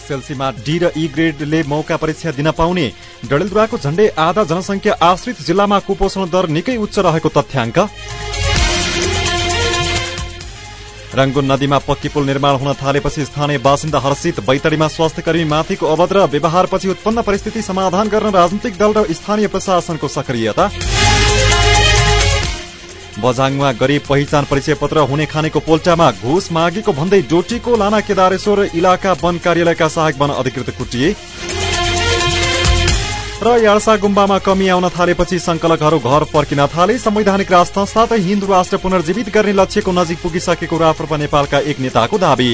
एसएलसीमा D र ई ग्रेडले मौका परीक्षा दिन पाउने। डडेलधुराको झण्डै आधा जनसंख्या आश्रित जिल्लामा कुपोषण दर निकै उच्च रहेको तथ्याङ्क। रंगुन नदीमा पक्की पुल निर्माण हुन थालेपछि स्थानीय बासिन्दा हर्षित। बैतडीमा स्वास्थ्य कर्मी माथिको अभद्र व्यवहारपछि उत्पन्न परिस्थिति समाधान गर्न राजनैतिक दल र स्थानीय प्रशासनको सक्रियता। बझाङमा गरीब पहिचान परिचय पत्र हुने खानेको पोल्टामा घुस मागेको भन्दै डोटीको लाना केदारेश्वर इलाका वन कार्यालयका सहायक वन अधिकृत कुटिए। र यार्सा गुम्बामा कमी आउन थालेपछि संकलकहरू घर पर्किन थाले। संवैधानिक राष्ट्र साथै हिन्दू राष्ट्र पुनर्जीवित गर्ने लक्ष्यको नजिक पुगिसकेको राप्रपा नेपालका एक नेताको दावी।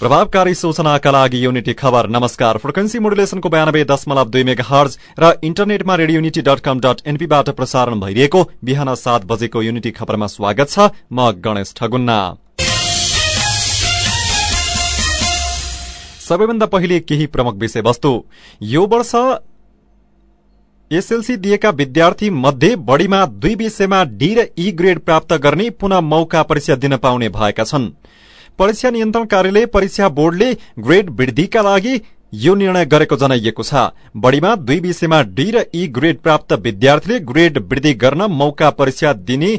प्रभावकारी सूचनाका लागि युनिटी खबर नमस्कार। फ्रिक्वेन्सी मोडुलेसनको बयानब्बे दशमलव दुई मेगा हर्ज र इन्टरनेटमा radio unity dot com dot एनपीबाट प्रसारण भइरहेको बिहान सात बजेको युनिटी खबरमा स्वागत छ म गणेश ठगुन्ना। सबैभन्दा पहिले केही प्रमुख विषयवस्तु। यो वर्ष एसएलसी दिएका विद्यार्थी मध्ये बढ़ीमा दुई विषयमा डी र ई ग्रेड प्राप्त गर्ने पुनः मौका परीक्षा दिन पाउने भएका छन्। परीक्षा नियन्त्रण कार्यालय परीक्षा बोर्डले ग्रेड वृद्धिका लागि यो निर्णय गरेको जनाइएको छ। बढ़ीमा दुई विषयमा डी र ई ग्रेड प्राप्त विद्यार्थीले ग्रेड वृद्धि गर्न मौका परीक्षा दिने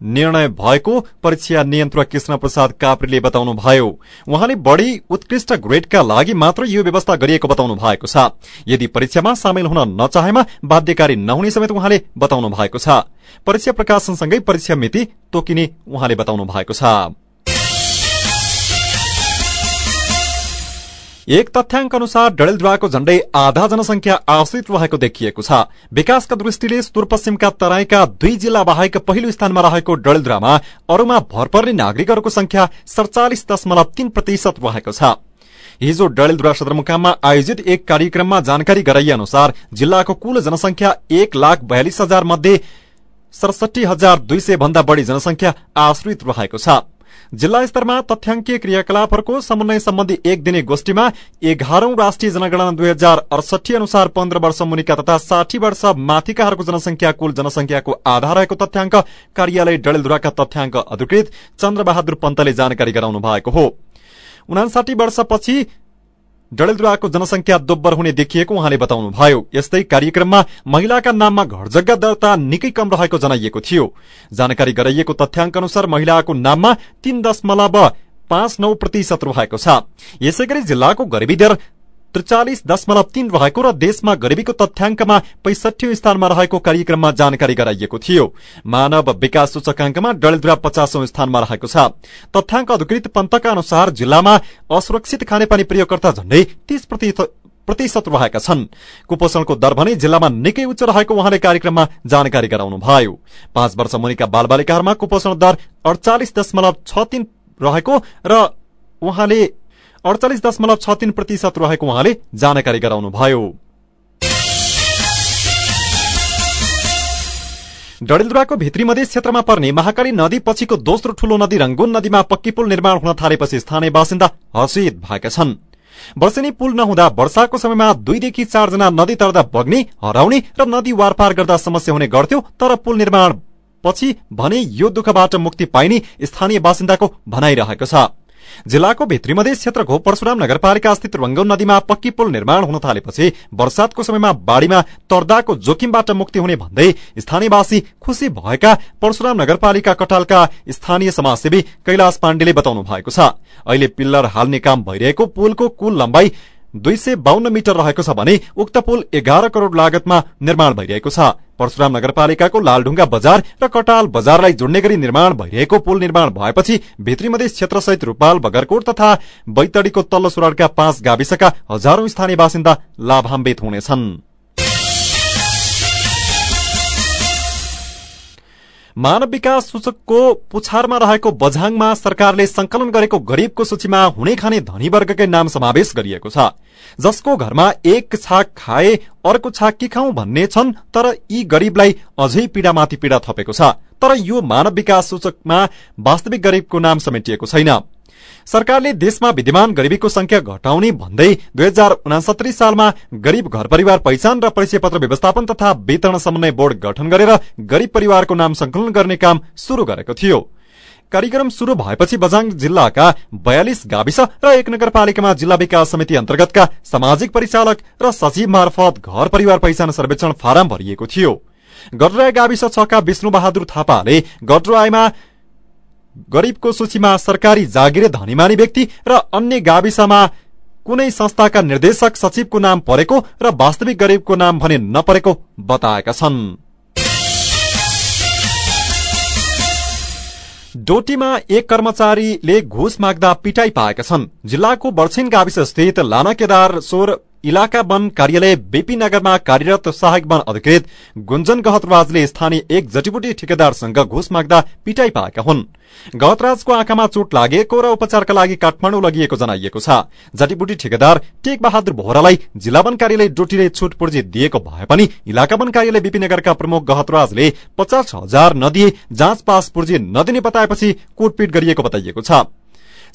निर्णय भएको परीक्षा नियन्त्रक कृष्ण प्रसाद काप्रीले बताउनु भयो उहाँले बढ़ी उत्कृष्ट ग्रेडका लागि मात्र यो व्यवस्था गरिएको बताउनु भएको छ। यदि परीक्षामा सामेल हुन नचाहेमा बाध्यकारी नहुने समेत उहाँले बताउनु भएको छ। परीक्षा प्रकाशनसँगै परीक्षा मिति तोकिने उहाँले बताउनु भएको छ। एक तथ्याङ्क अनुसार डडेलधुवाको झण्डै आधा जनसंख्या आश्रित रहेको देखिएको छ। विकासका दृष्टिले सुदूरपश्चिमका तराईका दुई जिल्ला बाहेक पहिलो स्थानमा रहेको डडेलधुवामा अरूमा भर पर्ने नागरिकहरूको संख्या सड़चालिस दशमलव तीन प्रतिशत रहेको छ। हिजो डडेलधुरा सदरमुकाममा आयोजित एक कार्यक्रममा जानकारी गराइए अनुसार जिल्लाको कुल जनसंख्या एक लाख बयालिस हजार मध्ये सडसठी हजार दुई सय भन्दा बढ़ी जनसंख्या आश्रित रहेको छ। जिल्ला स्तरमा तथ्याङ्कीय क्रियाकलापहरूको समन्वय सम्बन्धी एक दिने गोष्ठीमा एघारौं राष्ट्रिय जनगणना दुई हजार अडसठी अनुसार पन्ध्र वर्ष मुनिका तथा साठी वर्ष माथिकाहरूको जनसंख्या कुल जनसंख्याको आधार रहेको तथ्याङ्क कार्यालय डडेलधुराका तथ्याङ्क अधिकृत चन्द्रबहादुर पन्तले जानकारी गराउनु भएको हो। उनासाठी वर्षपछि डडेलधुराको जनसंख्या दोब्बर हुने देखिएको उहाँले बताउनुभयो यस्तै कार्यक्रममा महिलाका नाममा घर जग्गा दर्ता निकै कम रहेको जनाइएको थियो। जानकारी गराइएको तथ्याङ्क अनुसार महिलाको नाममा तीन दशमलव पाँच नौ प्रतिशत रहेको छ। यसै गरी जिल्लाको गरिबी दर त्रिचालिस दशमलव तीन रहेको र देशमा गरिबीको तथ्याङ्कमा पैसठी स्थानमा रहेको कार्यक्रममा जानकारी गराइएको थियो। मानव विकास सूचकाङ्कमा डडेलधुरा पचासौं स्थानमा रहेको छ। तथ्याङ्क अधिकृत पन्तका अनुसार जिल्लामा असुरक्षित खानेपानी प्रयोगकर्ता झण्डै तीस प्रतिशत रहेका छन्। कुपोषणको दर भने जिल्लामा निकै उच्च रहेको उहाँले कार्यक्रममा जानकारी गराउनुभयो। पाँच वर्ष मुनिका बालबालिकाहरूमा कुपोषण दर अडचालिस दशमलव छ तीन रहेको र उहाँले अडचालिस दशमलव छ तीन प्रतिशत रहेको उहाँले जानकारी गराउनुभयो। डडेलधुराको भित्री मधेस क्षेत्रमा पर्ने महाकाली नदी पछिको दोस्रो ठूलो नदी रंगून नदीमा पक्की पुल निर्माण हुन थालेपछि स्थानीय बासिन्दा हर्षित भएका छन्। वर्षेनी पुल नहुँदा वर्षाको समयमा दुईदेखि चारजना नदी तर्दा बग्ने हराउने र नदी वारपार गर्दा समस्या हुने गर्थ्यो तर पुल निर्माण पछि भने यो दुःखबाट मुक्ति पाइने स्थानीय बासिन्दाको भनाइरहेको छ। जिल्लाको भित्री मधेस क्षेत्रको परशुराम नगरपालिका स्थित रंगौन नदीमा पक्की पुल निर्माण हुन थालेपछि वर्षातको समयमा बाढ़ीमा तर्दाको जोखिमबाट मुक्ति हुने भन्दै स्थानीयवासी खुशी भएका परशुराम नगरपालिका कटालका स्थानीय समाजसेवी कैलाश पाण्डेले बताउनु भएको छ। अहिले पिल्लर हाल्ने काम भइरहेको पुलको कुल लम्बाई दुई सय बाहन्न मिटर रहेको छ भने उक्त पुल एघार करोड़ लागतमा निर्माण भइरहेको छ। परशुराम नगरपालिकाको लालढुङ्गा बजार र कटाल बजारलाई जोड्ने गरी निर्माण भइरहेको पुल निर्माण भएपछि भित्री मधेस क्षेत्रसहित रूपाल बगरकोट तथा बैतडीको तल्लो सुरड़का पाँच गाविसका हजारौं स्थानीय बासिन्दा लाभान्वित हुनेछन्। मानव विकास सूचकको पुछारमा रहेको बझाङमा सरकारले संकलन गरेको गरीबको सूचीमा हुने खाने धनी वर्गकै नाम समावेश गरिएको छ। जसको घरमा एक छाक खाए अर्को छाक के खाउँ भन्ने छन् तर यी गरीबलाई अझै पीड़ामाथि पीड़ा थपेको छ। तर यो मानव विकास सूचकमा वास्तविक गरीबको नाम समेटिएको छैन। सरकारले देशमा विद्यमान गरिबीको संख्या घटाउने भन्दै दुई हजार उनासत्तरी सालमा गरीब घर परिवार पहिचान र परिचय पत्र व्यवस्थापन तथा वितरण समन्वय बोर्ड गठन गरेर गरीब परिवारको नाम संकलन गर्ने काम शुरू गरेको थियो। कार्यक्रम शुरू भएपछि बझाङ जिल्लाका बयालिस गाविस र एक नगरपालिकामा जिल्ला विकास समिति अन्तर्गतका सामाजिक परिचालक र सचिव मार्फत घर परिवार पहिचान सर्वेक्षण फारम भरिएको थियो। गडराई गाविस छका विष्णु बहादुर थापाले गडराईमा गरीबको सूचीमा सरकारी जागिरे धनीमानी व्यक्ति र अन्य गाविसमा कुनै संस्थाका निर्देशक सचिवको नाम परेको र वास्तविक गरीबको नाम भने नपरेको बताएका छन्। डोटीमा एक कर्मचारीले घुस माग्दा पिटाई पाएका छन्। जिल्लाको बर्छिन गाविस स्थित लाना केदार सोर इलाका वन कार्यालय बेपी नगरमा कार्यरत सहायक वन अधिकृत गुञ्जन गहतराजले स्थानीय एक जटीबुटी ठेकेदारसँग घुस माग्दा पिटाई पाएका हुन् गहतराजको आँखामा चोट लागेको र उपचारका लागि काठमाडौँ लगिएको जनाइएको छ जटीबुटी ठेकेदार टेक बहादुर बोहरालाई जिल्ला वन कार्यालय डोटीले छुट पूर्जी दिएको भए पनि इलाका वन कार्यालय विपिनगरका प्रमुख गहतराजले पचास हजार नदिए जाँच पास पूर्जी नदिने बताएपछि कुटपिट गरिएको बताइएको छ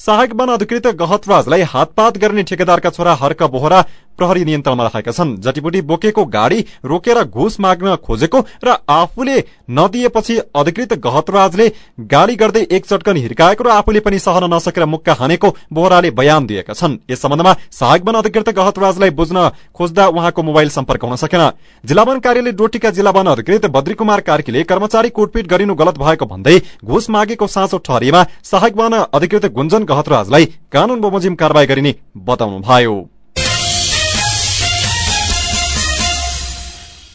सहायक वन अधिकृत गहतराजलाई हातपात गर्ने ठेकेदारका छोरा हर्क बोहरा प्रहरी नियन्त्रणमा राखेका छन्। जटीबुटी बोकेको गाड़ी रोकेर घुस माग्न खोजेको र आफूले नदिएपछि अधिकृत गहतराजले गाली गर्दै एक चटकन हिर्काएको र आफूले पनि सहन नसकेर मुक्का हानेको बोहराले बयान दिएका छन्। यस सम्बन्धमा सहायक अधिकृत गहतराजलाई बुझ्न खोज्दा उहाँको मोबाइल सम्पर्क हुन सकेन। जिल्ला वन कार्यालय डोटीका जिल्ला वन अधिकृत बद्री कुमार कार्कीले कर्मचारी कुटपिट गरिनु गलत भएको भन्दै घुस मागेको साँचो ठहरिएमा सहायक अधिकृत गुञ्जन गहतराजलाई कानून बमोजिम कारवाही गरिने बताउनुभयो।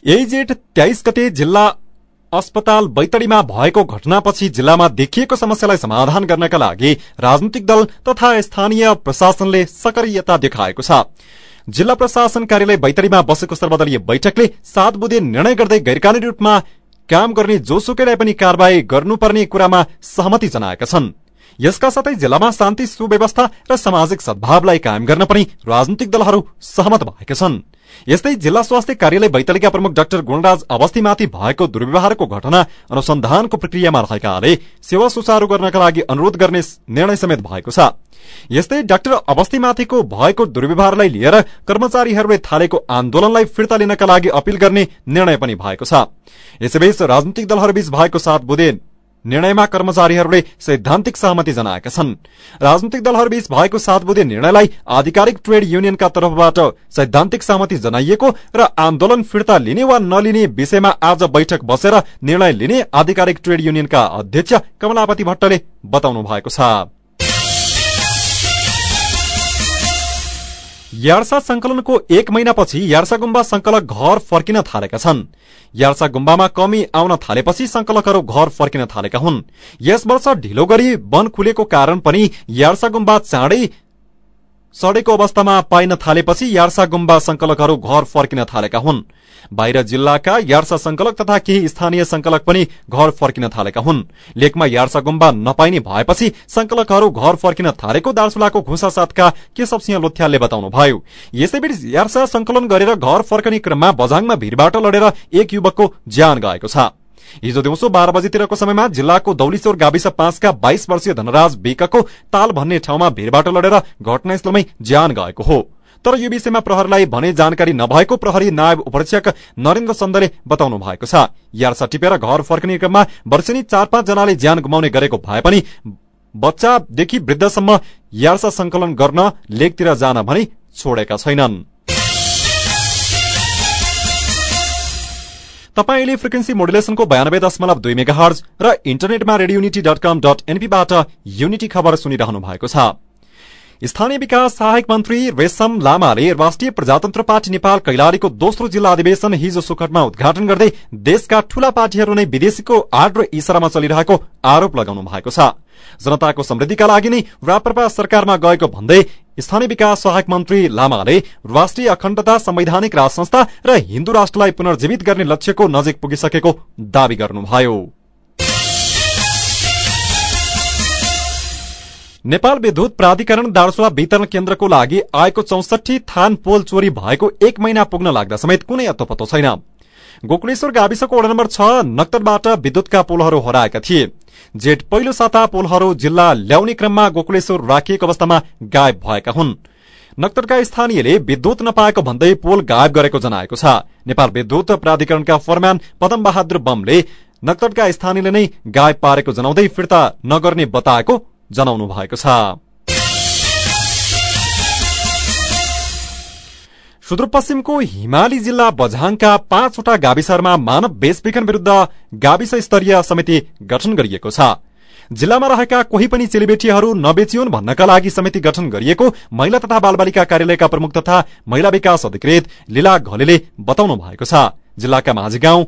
यही जेठ गते जिल्ला अस्पताल बैतडीमा भएको घटनापछि जिल्लामा देखिएको समस्यालाई समाधान गर्नका लागि राजनैतिक दल तथा स्थानीय प्रशासनले सक्रियता देखाएको छ। जिल्ला प्रशासन कार्यालय बैतडीमा बसेको सर्वदलीय बैठकले सात बुधे निर्णय गर्दै गैरकानूनी रूपमा काम गर्ने जोसुकैलाई पनि कारवाही गर्नुपर्ने कुरामा सहमति जनाएका छन्। यसका साथै जिल्लामा शान्ति सुव्यवस्था र सामाजिक सद्भावलाई कायम गर्न पनि राजनैतिक दलहरू सहमत भएका छन्। यस्तै जिल्ला स्वास्थ्य कार्यालय बैतडीका प्रमुख डाक्टर गुणराज अवस्थीमाथि भएको दुर्व्यवहारको घटना अनुसन्धानको प्रक्रियामा रहेकाले सेवा सुचारू गर्नका लागि अनुरोध गर्ने निर्णय समेत भएको छ। यस्तै डाक्टर अवस्थीमाथिको भएको दुर्व्यवहारलाई लिएर कर्मचारीहरूले थालेको आन्दोलनलाई फिर्ता लिनका लागि अपील गर्ने निर्णय पनि भएको छ। यसैबीच राजनैतिक दलहरूबीच भएको सात बुधे निर्णयमा कर्मचारीहरूले सैद्धान्तिक सहमति जनाएका छन्। राजनैतिक दलहरूबीच भएको सात बुधे निर्णयलाई आधिकारिक ट्रेड युनियनका तर्फबाट सैद्धान्तिक सहमति जनाइएको र आन्दोलन फिर्ता लिने वा नलिने विषयमा आज बैठक बसेर निर्णय लिने आधिकारिक ट्रेड युनियनका अध्यक्ष कमलापति भट्टले बताउनु भएको छ। यार्सा संकलनको एक महिनापछि यार्सा गुम्बा संकलक घर फर्किन थालेका छन्। यार्सा गुम्बामा कमी आउन थालेपछि संकलकहरू घर फर्किन थालेका हुन्। यस वर्ष ढिलो गरी वन खुलेको कारण पनि यार्सा गुम्बा चाँडै सडेको अवस्थामा पाइन थालेपछि यार्सा गुम्बा संकलकहरू घर फर्किन थालेका हुन्। बाहिर जिल्लाका यार्सा संकलक तथा केही स्थानीय संकलक पनि घर फर्किन थालेका हुन्। लेकमा यार्सा गुम्बा नपाइने भएपछि संकलकहरू घर फर्किन थालेको दार्चुलाको घुसा साथका केशव सिंह लोथ्यालले बताउनुभयो। यसैबीच यार्सा संकलन गरेर घर फर्कने क्रममा बझाङमा भीड़बाट लडेर एक युवकको ज्यान गएको छ। हिजो दिउँसो बाह्र बजीतिरको समयमा जिल्लाको दौलीचोर गाविस पाँचका बाइस वर्षीय धनराज बेकाको ताल भन्ने ठाउँमा भीड़बाट लडेर घटनास्थलमै ज्यान गएको हो। तर यो विषयमा प्रहरीलाई भने जानकारी नभएको प्रहरी नायब उपरीक्षक नरेन्द्र चन्दले बताउनु भएको छ। यार्सा टिपेर घर फर्किने क्रममा वर्षेनी चार पाँच जनाले ज्यान गुमाउने गरेको भए पनि बच्चादेखि वृद्धसम्म यार्सा संकलन गर्न लेकतिर जान भनी छोडेका छैनन्। तपाईँले फ्रिक्वेन्सी मोडुलेसनको बयानब्बे दशमलव दुई मेगा हर्ज र इन्टरनेटमा radio unity dot com dot एनपीबाट unity खबर सुनिरहनु भएको छ। स्थानीय विकास सहायक मन्त्री रेशम लामाले राष्ट्रिय प्रजातन्त्र पार्टी नेपाल कैलालीको दोस्रो जिल्ला अधिवेशन हिजो सुखटमा उद्घाटन गर्दै देशका ठूला पार्टीहरू नै विदेशीको आड र इसारामा चलिरहेको आरोप लगाउनु भएको छ। जनताको समृद्धिका लागि नै राप्रपा सरकारमा गएको भन्दै स्थानीय विकास सहायक मन्त्री लामाले राष्ट्रिय अखण्डता संवैधानिक राज संस्था र हिन्दू राष्ट्रलाई पुनर्जीवित गर्ने लक्ष्यको नजिक पुगिसकेको दावी गर्नुभयो। नेपाल विद्युत प्राधिकरण दार्चुला वितरण केन्द्रको लागि आएको चौसठी थान पोल चोरी भएको एक महिना पुग्न लाग्दा समेत कुनै अत्तो छैन। गोकुलेश्वर गाविसको वडा नम्बर छ नक्तरबाट विद्युतका पोलहरू हराएका थिए। जेठ पहिलो साता पोलहरू जिल्ला ल्याउने क्रममा गोकुलेश्वर राखिएको अवस्थामा गायब भएका हुन्। नक्तरका स्थानीयले विद्युत नपाएको भन्दै पोल गायब गरेको जनाएको छ। नेपाल विद्युत प्राधिकरणका फरम्यान पदम बहादुर बमले नक्तटका स्थानीयले नै गायब पारेको जनाउँदै फिर्ता नगर्ने बताएको जनाउनु भएको छ। सुदूरपश्चिमको हिमाली जिल्ला बझाङका पाँचवटा गाविसहरूमा मानव बेचबिखन विरूद्ध गाविस स्तरीय समिति गठन गरिएको छ। जिल्लामा रहेका कोही पनि चेलीबेटीहरू नबेचियोन् भन्नका लागि समिति गठन गरिएको महिला तथा बालबालिका कार्यालयका प्रमुख तथा महिला विकास अधिकृत लीला घलेले बताउनु भएको छ। जिल्लाका माझी गाउँ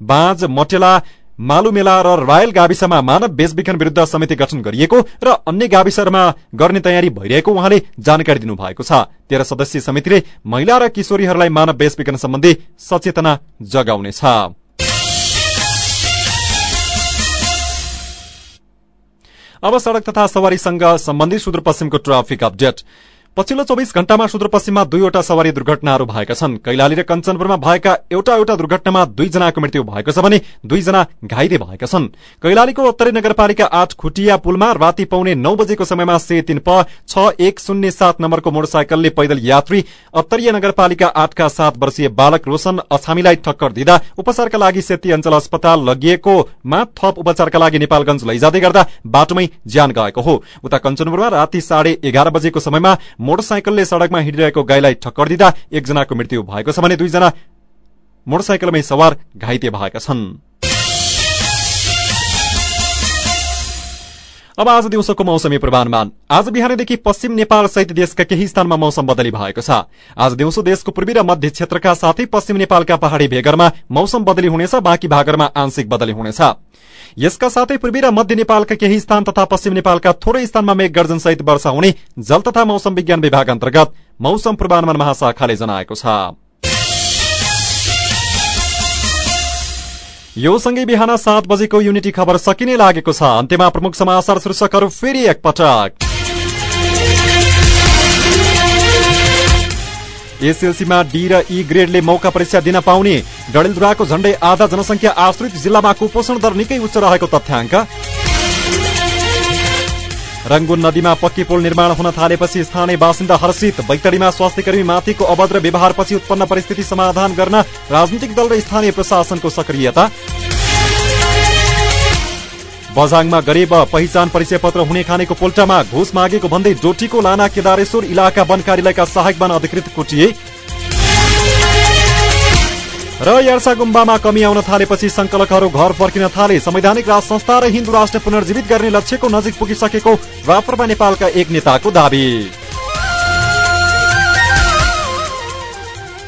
बाँझ मटेला मालुमेला र रायल गाविसमा मानव बेचबिखन विरूद्ध समिति गठन गरिएको र अन्य गाविसहरूमा गर्ने तयारी भइरहेको उहाँले जानकारी दिनुभएको छ। तेह्र सदस्यीय समितिले महिला र किशोरीहरूलाई मानव बेचबिखन सम्बन्धी सचेतना जगाउनेछ। अब सड़क तथा सवारीसँग सम्बन्धित सुदूरपश्चिमको ट्राफिक अपडेट। पछिल्लो चौबिस घण्टामा सुदूरपश्चिममा दुईवटा सवारी दुर्घटनाहरू भएका छन्। कैलाली र कञ्चनपुरमा भएका एउटा एउटा दुर्घटनामा दुईजनाको मृत्यु भएको छ भने दुईजना घाइते भएका छन्। कैलालीको उत्तरी नगरपालिका आठ खुटिया पुलमा राति पाउने नौ बजेको समयमा से तीन प छ एक शून्य सात नम्बरको मोटरसाइकलले पैदल यात्री उत्तरीय नगरपालिका आठका सात वर्षीय बालक रोशन अछामीलाई ठक्कर दिँदा उपचारका लागि सेती अञ्चल अस्पताल लगिएकोमा थप उपचारका लागि नेपालगंज लैजाँदै गर्दा बाटोमै ज्यान गएको हो। उता कञ्चनपुरमा राति साढे एघार बजेको समयमा मोटरसाइकलले सड़कमा हिँडिरहेको गाईलाई ठक्कर दिँदा एकजनाको मृत्यु भएको छ भने दुईजना मोटरसाइकलमै सवार घाइते भएका छन्। अब आज दिउँसोको मौसमी पूर्वानुमान। आज बिहानैदेखि पश्चिम नेपाल सहित देशका केही स्थानमा मौसम बदली भएको छ। आज दिउँसो देशको पूर्वी र मध्य क्षेत्रका साथै पश्चिम नेपालका पहाड़ी भेगरमा मौसम बदली हुनेछ बाँकी भागहरूमा आंशिक बदली हुनेछ। यसका साथै पूर्वी र मध्य नेपालका केही स्थान तथा पश्चिम नेपालका थोरै स्थानमा मेघ सहित वर्षा हुने जल तथा मौसम विज्ञान विभाग अन्तर्गत मौसम पूर्वानुमान महाशाखाले जनाएको छ। यो सँगै बिहान सात बजेको युनिटी खबर सकिने लागेको छ। अन्त्यमा प्रमुख समाचार शीर्षकहरू फेरि एकपटक। एसएलसीमा डी र ई ग्रेडले मौका परीक्षा दिन पाउने। डडेलधुराको झण्डै आधा जनसङ्ख्या आश्रित जिल्लामा कुपोषण दर निकै उच्च रहेको तथ्याङ्क। रंगुन नदीमा पक्की पुल निर्माण हुन थालेपछि स्थानीय बासिन्दा हर्षित बैतडीमा स्वास्थ्य कर्मी माथिको अभद्र व्यवहारपछि उत्पन्न परिस्थिति समाधान गर्न राजनीतिक दल र स्थानीय प्रशासनको सक्रियता। बझाङमा गरीब पहिचान परिचय पत्र हुने खानेको पोल्टामा घुस मागेको भन्दै डोटीको लाना केदारेश्वर इलाका वन कार्यालयका सहायक वन अधिकृत कुटिए। र यार्सा गुम्बामा कमी आउन थालेपछि संकलकहरू घर फर्किन थाले। संवैधानिक राज संस्था र हिन्दू राष्ट्र पुनर्जीवित गर्ने लक्ष्यको नजिक पुगिसकेको राप्रपा नेपालका एक नेताको दावी।